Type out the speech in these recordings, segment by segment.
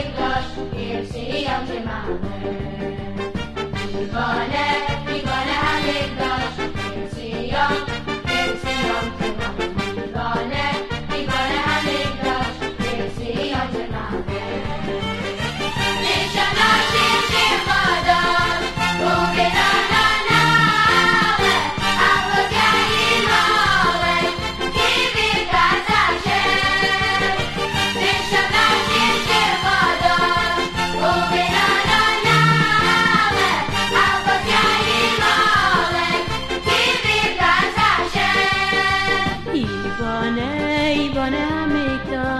Negros, eles seriam de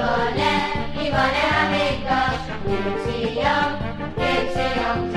Ivana, Ivana America, Gypsy Young, Gypsy Young.